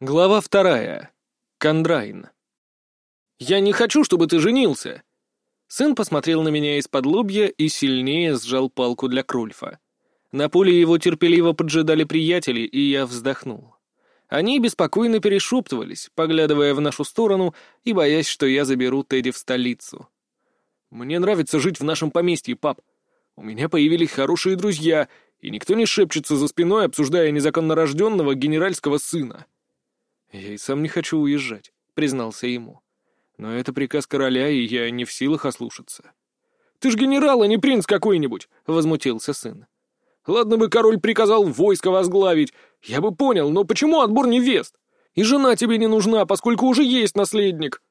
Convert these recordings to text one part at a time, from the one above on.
Глава вторая. Кондрайн. «Я не хочу, чтобы ты женился!» Сын посмотрел на меня из-под лобья и сильнее сжал палку для Крульфа. На поле его терпеливо поджидали приятели, и я вздохнул. Они беспокойно перешептывались, поглядывая в нашу сторону и боясь, что я заберу Тедди в столицу. «Мне нравится жить в нашем поместье, пап. У меня появились хорошие друзья, и никто не шепчется за спиной, обсуждая незаконно рожденного генеральского сына». «Я и сам не хочу уезжать», — признался ему. «Но это приказ короля, и я не в силах ослушаться». «Ты ж генерал, а не принц какой-нибудь!» — возмутился сын. «Ладно бы король приказал войско возглавить, я бы понял, но почему отбор невест? И жена тебе не нужна, поскольку уже есть наследник!»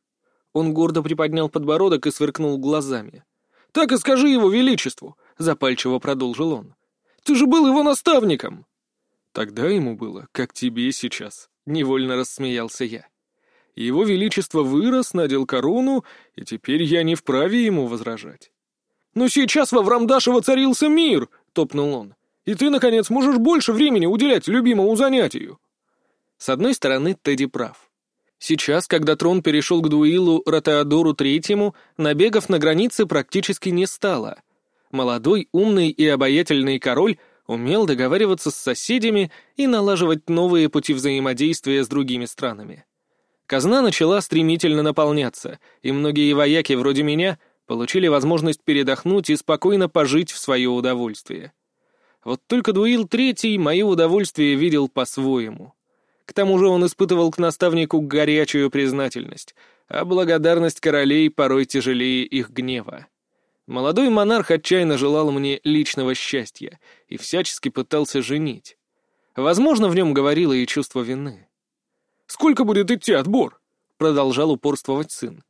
Он гордо приподнял подбородок и сверкнул глазами. «Так и скажи его величеству!» — запальчиво продолжил он. «Ты же был его наставником!» Тогда ему было, как тебе сейчас. — невольно рассмеялся я. Его Величество вырос, надел корону, и теперь я не вправе ему возражать. «Но сейчас во Врамдаше царился мир!» — топнул он. «И ты, наконец, можешь больше времени уделять любимому занятию!» С одной стороны, Тедди прав. Сейчас, когда трон перешел к Дуилу Ротеодору Третьему, набегов на границе практически не стало. Молодой, умный и обаятельный король — умел договариваться с соседями и налаживать новые пути взаимодействия с другими странами. Казна начала стремительно наполняться, и многие вояки вроде меня получили возможность передохнуть и спокойно пожить в свое удовольствие. Вот только Дуил Третий мое удовольствие видел по-своему. К тому же он испытывал к наставнику горячую признательность, а благодарность королей порой тяжелее их гнева. Молодой монарх отчаянно желал мне личного счастья и всячески пытался женить. Возможно, в нем говорило и чувство вины. «Сколько будет идти отбор?» — продолжал упорствовать сын.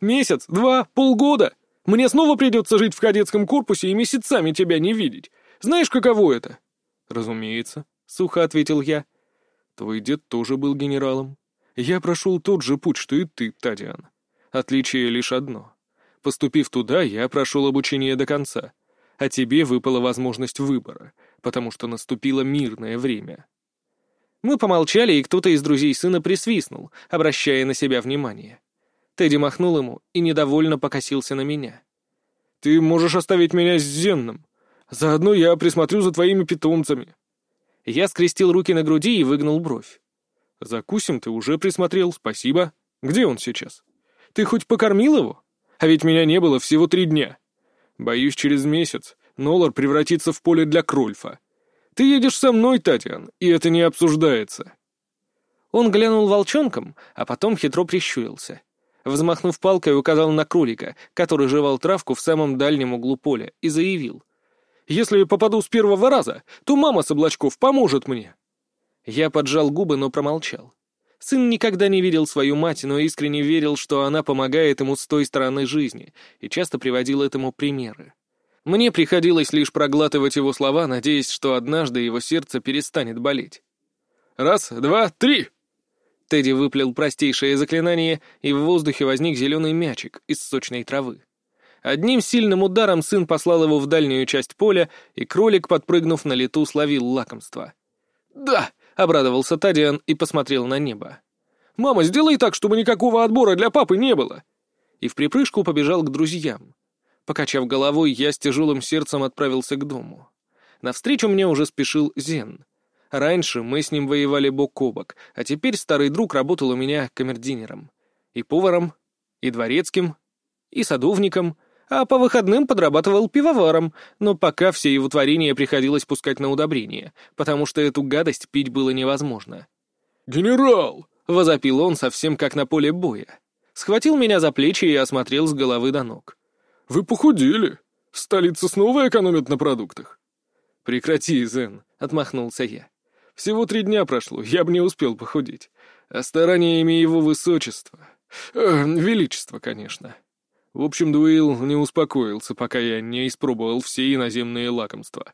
«Месяц? Два? Полгода? Мне снова придется жить в кадетском корпусе и месяцами тебя не видеть. Знаешь, каково это?» «Разумеется», — сухо ответил я. «Твой дед тоже был генералом. Я прошел тот же путь, что и ты, Тадиан. Отличие лишь одно. Поступив туда, я прошел обучение до конца, а тебе выпала возможность выбора, потому что наступило мирное время». Мы помолчали, и кто-то из друзей сына присвистнул, обращая на себя внимание. Тедди махнул ему и недовольно покосился на меня. «Ты можешь оставить меня с Зенном. Заодно я присмотрю за твоими питомцами». Я скрестил руки на груди и выгнул бровь. «Закусим ты уже присмотрел, спасибо. Где он сейчас? Ты хоть покормил его?» А ведь меня не было всего три дня. Боюсь, через месяц Нолар превратится в поле для Крольфа. Ты едешь со мной, Татьян, и это не обсуждается». Он глянул волчонком, а потом хитро прищурился. Взмахнув палкой, указал на кролика, который жевал травку в самом дальнем углу поля, и заявил. «Если попаду с первого раза, то мама с облачков поможет мне». Я поджал губы, но промолчал. Сын никогда не видел свою мать, но искренне верил, что она помогает ему с той стороны жизни, и часто приводил этому примеры. Мне приходилось лишь проглатывать его слова, надеясь, что однажды его сердце перестанет болеть. «Раз, два, три!» Тедди выплел простейшее заклинание, и в воздухе возник зеленый мячик из сочной травы. Одним сильным ударом сын послал его в дальнюю часть поля, и кролик, подпрыгнув на лету, словил лакомство. «Да!» — обрадовался Тадиан и посмотрел на небо. «Мама, сделай так, чтобы никакого отбора для папы не было!» И в припрыжку побежал к друзьям. Покачав головой, я с тяжелым сердцем отправился к дому. Навстречу мне уже спешил Зен. Раньше мы с ним воевали бок о бок, а теперь старый друг работал у меня камердинером, И поваром, и дворецким, и садовником — а по выходным подрабатывал пивоваром, но пока все его творения приходилось пускать на удобрение, потому что эту гадость пить было невозможно. «Генерал!» — возопил он совсем как на поле боя. Схватил меня за плечи и осмотрел с головы до ног. «Вы похудели. Столица снова экономит на продуктах». «Прекрати, Зен», — отмахнулся я. «Всего три дня прошло, я бы не успел похудеть. А стараниями его высочества... Э, величества, конечно». В общем, Дуэйл не успокоился, пока я не испробовал все иноземные лакомства.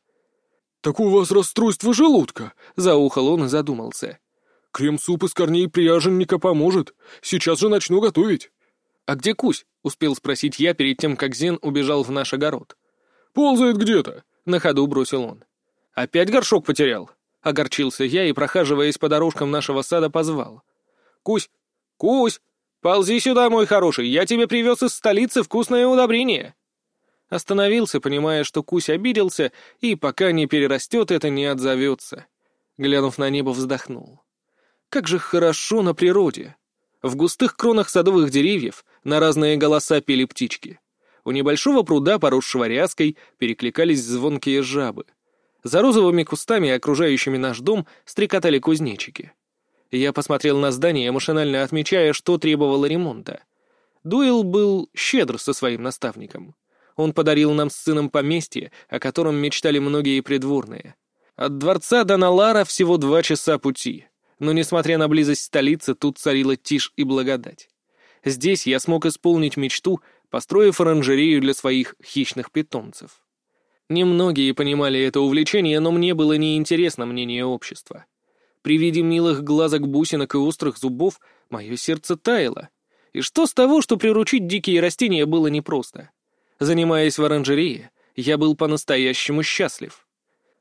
«Так у вас расстройство желудка!» — заухал он и задумался. «Крем-суп из корней пряженника поможет. Сейчас же начну готовить». «А где Кусь?» — успел спросить я перед тем, как Зен убежал в наш огород. «Ползает где-то», — на ходу бросил он. «Опять горшок потерял?» — огорчился я и, прохаживаясь по дорожкам нашего сада, позвал. Кусь! Кусь! Ползи сюда, мой хороший, я тебе привез из столицы вкусное удобрение!» Остановился, понимая, что Кусь обиделся, и пока не перерастет, это не отзовется. Глянув на небо, вздохнул. Как же хорошо на природе! В густых кронах садовых деревьев на разные голоса пели птички. У небольшого пруда, поросшего ряской, перекликались звонкие жабы. За розовыми кустами, окружающими наш дом, стрекотали кузнечики. Я посмотрел на здание, машинально отмечая, что требовало ремонта. Дуэл был щедр со своим наставником. Он подарил нам с сыном поместье, о котором мечтали многие придворные. От дворца до Налара всего два часа пути, но, несмотря на близость столицы, тут царила тишь и благодать. Здесь я смог исполнить мечту, построив оранжерею для своих хищных питомцев. Немногие понимали это увлечение, но мне было неинтересно мнение общества. При виде милых глазок бусинок и острых зубов мое сердце таяло. И что с того, что приручить дикие растения было непросто? Занимаясь в оранжерее, я был по-настоящему счастлив.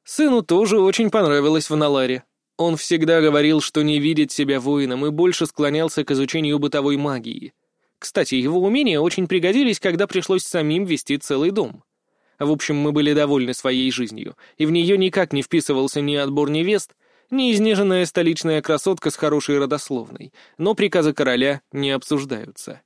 Сыну тоже очень понравилось в Наларе. Он всегда говорил, что не видит себя воином и больше склонялся к изучению бытовой магии. Кстати, его умения очень пригодились, когда пришлось самим вести целый дом. В общем, мы были довольны своей жизнью, и в нее никак не вписывался ни отбор невест, ни изнеженная столичная красотка с хорошей родословной, но приказы короля не обсуждаются.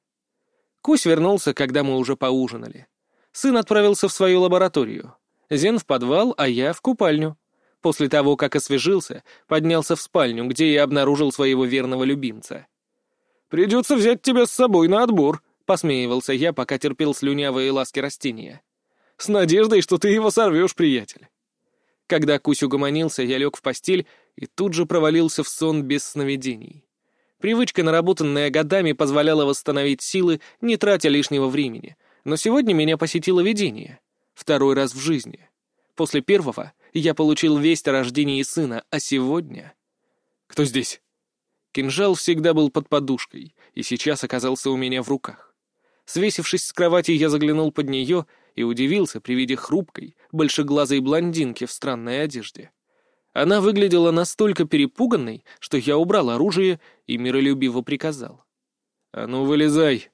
Кусь вернулся, когда мы уже поужинали. Сын отправился в свою лабораторию. Зен в подвал, а я в купальню. После того, как освежился, поднялся в спальню, где и обнаружил своего верного любимца. «Придется взять тебя с собой на отбор», — посмеивался я, пока терпел слюнявые ласки растения. «С надеждой, что ты его сорвешь, приятель». Когда Кусь угомонился, я лег в постель и тут же провалился в сон без сновидений. Привычка, наработанная годами, позволяла восстановить силы, не тратя лишнего времени. Но сегодня меня посетило видение. Второй раз в жизни. После первого я получил весть о рождении сына, а сегодня... Кто здесь? Кинжал всегда был под подушкой, и сейчас оказался у меня в руках. Свесившись с кровати, я заглянул под нее и удивился при виде хрупкой, большеглазой блондинки в странной одежде. Она выглядела настолько перепуганной, что я убрал оружие и миролюбиво приказал. «А ну, вылезай!